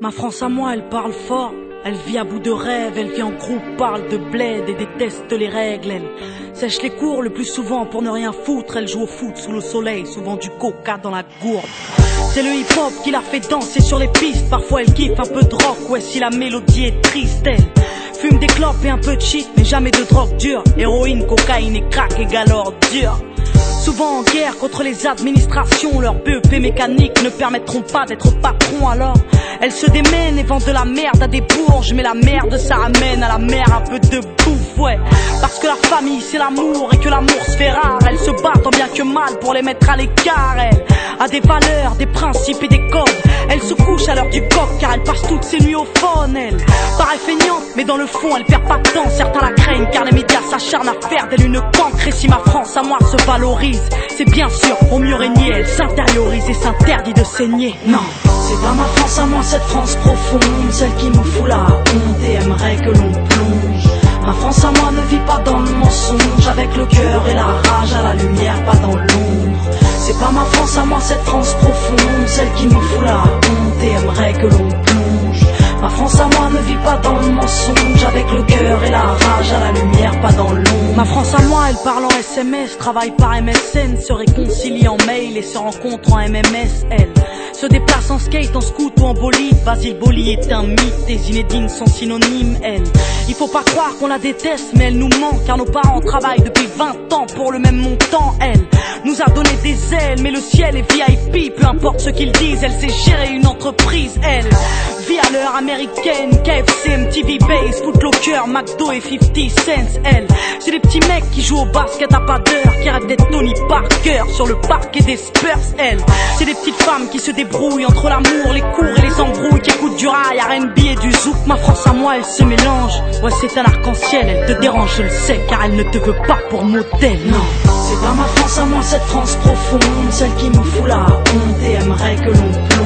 Ma France à moi, elle parle fort. Elle vit à bout de rêve, elle vit en groupe, parle de bled et déteste les règles. Elle sèche les cours le plus souvent pour ne rien foutre. Elle joue au foot sous le soleil, souvent du coca dans la gourde. C'est le hip-hop qui la fait danser sur les pistes. Parfois elle kiffe un peu de rock, ouais si la mélodie est triste. Elle fume des clopes et un peu de shit, mais jamais de drogue dure. Héroïne, cocaïne et crack égale ordure. Souvent en guerre contre les administrations, leurs BEP mécaniques ne permettront pas d'être patron alors. Elles se démènent et vendent de la merde à des bourges, mais la merde ça amène à la mer un peu de bouffe, Parce que la famille c'est l'amour et que l'amour se fait rare. Elles se battent tant bien que mal pour les mettre à l'écart, elles. A des valeurs, des principes et des codes. Elle se couche à l'heure du coq car elle passe toutes ses nuits au phone, elle. Paraît feignante, mais dans le fond elle perd pas de temps. Certains la craignent car les médias s'acharnent à faire d'elle une cancre. Si ma France à moi se valorise, c'est bien sûr pour mieux régner. Elle s'intériorise et s'interdit de saigner. Non. C'est pas ma France à moi, cette France profonde, celle qui me fout la honte et aimerait que l'on plonge. Ma France à moi ne vit pas dans le mensonge, avec le cœur et la rage à la lumière, pas dans l'ombre. C'est pas ma France à moi, cette France profonde, celle qui me fout la honte et aimerait que l'on plonge. Ma France à moi ne vit pas dans le mensonge, avec le cœur et la rage à la lumière, pas dans l'ombre. Ma France à moi, elle parle en SMS, travaille par MSN, se réconcilie en mail et se rencontre en MMS, elle. Se déplace en skate, en scoot ou en bolide. Basile Boli est un mythe, des Zinedine sont synonymes, elle. Il faut pas croire qu'on la déteste, mais elle nous manque, car nos parents travaillent depuis 20 ans pour le même montant, elle. Nous a donné des ailes, mais le ciel est VIP, peu importe ce qu'ils disent, elle sait gérer une entreprise, elle. À l'heure américaine, KFC, Base, Footlocker, McDo et 50 cents, elle. C'est des petits mecs qui jouent au basket à pas d'heure, qui rêvent d'être Tony Parker sur le parquet des Spurs, elle. C'est des petites femmes qui se débrouillent entre l'amour, les cours et les embrouilles, qui écoutent du rail, R&B et du zouk. Ma France à moi, elle se mélange. Ouais, c'est un arc-en-ciel, elle te dérange, je le sais, car elle ne te veut pas pour modèle, non. C'est pas ma France à moi, cette France profonde, celle qui me fout la honte et aimerait que l'on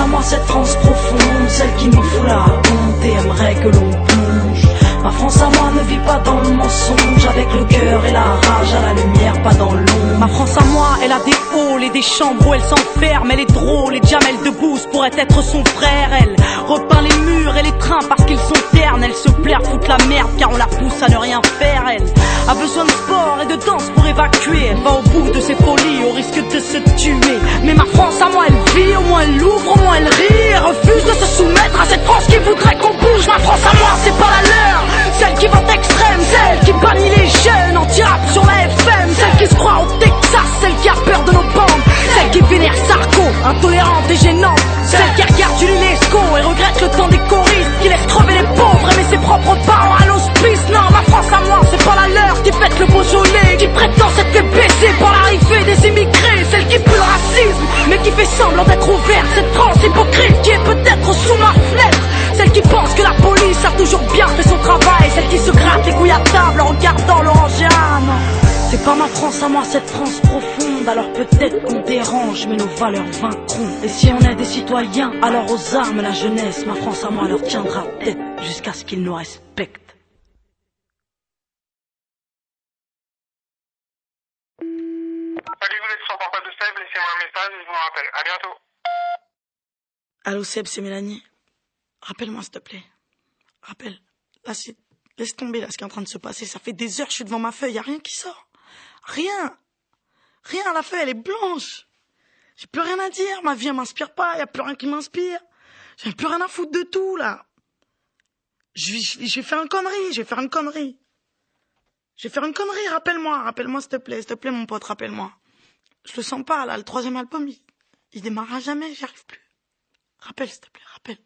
à moi, cette France profonde, celle qui me fout la honte et aimerait que l'on plonge. Ma France à moi ne vit pas dans le mensonge, avec le cœur et la rage à la lumière, pas dans l'ombre. Ma France à moi, elle a des halls et des chambres où elle s'enferme. Elle est drôle et Jamel Debbouze pourrait être son frère. Elle repeint les murs et les trains parce qu'ils sont ternes. Elle se plaire, foutre la merde car on la pousse à ne rien faire. Elle a besoin de sport et de danse pour évacuer. Elle va au bout de ses folies au risque de se tuer. Mais ma France à moi, elle vit, au moins elle l'ouvre, Elle refuse de se soumettre à cette France qui voudrait qu'on bouge. Ma France à moi, c'est pas la leur. Celle qui vote extrême, celle qui bannit les jeunes anti-rap sur la FM, celle qui se croit au Texas, celle qui a peur de nos bandes, celle qui vénère Sarko, intolérante et gênante, celle qui regarde Lescaut et regrette le temps des choristes, qui laisse crever les pauvres et met ses propres parents à l'hospice. Non, ma France à moi, c'est pas la leur qui fête le Beaujolais, qui prétend s'être fait baisser par l'arrivée des immigrés, celle qui pue le racisme, mais qui fait semblant d'être ouverte, cette hypocrite qui est peut-être sous ma fenêtre. Celle qui pense que la police a toujours bien fait son travail Celle qui se gratte les couilles à table en regardant l'orangeane C'est pas ma France à moi cette France profonde Alors peut-être qu'on dérange mais nos valeurs vaincront Et si on est des citoyens alors aux armes la jeunesse Ma France à moi leur tiendra tête jusqu'à ce qu'ils nous respectent Salut, vous êtes sur de Seb, laissez-moi un message et je vous rappelle. À bientôt. Allô Seb, c'est Mélanie Rappelle-moi s'il te plaît. Rappelle. Laisse tomber là ce qui est en train de se passer. Ça fait des heures que je suis devant ma feuille. Y a rien qui sort. Rien. Rien. La feuille, elle est blanche. J'ai plus rien à dire. Ma vie, elle m'inspire pas. Y a plus rien qui m'inspire. J'ai plus rien à foutre de tout, là. Je, vais faire une connerie. Je vais faire une connerie. Je vais faire une connerie. Rappelle-moi. Rappelle-moi, s'il te plaît. S'il te plaît, mon pote, rappelle-moi. Je le sens pas, là. Le troisième album, il, il démarrera jamais. J'y arrive plus. Rappelle, s'il te plaît. Rappelle.